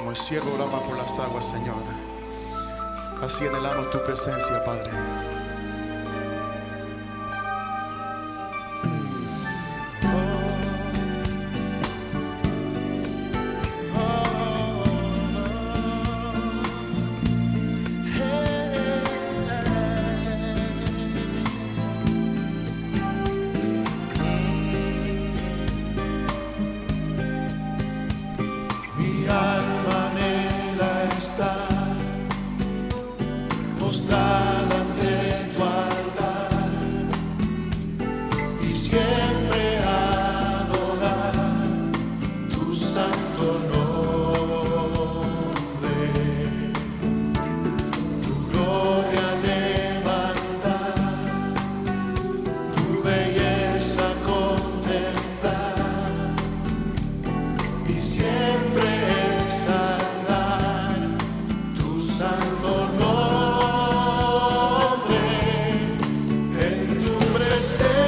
Como el ciego oraba por las aguas, Señor. Así anhelamos tu presencia, Padre. Siempre adorar tu santo nombre, tu gloria levantar, tu belleza contemplar y siempre exaltar tu santo nombre en tu presencia.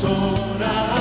sonará.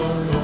Lord.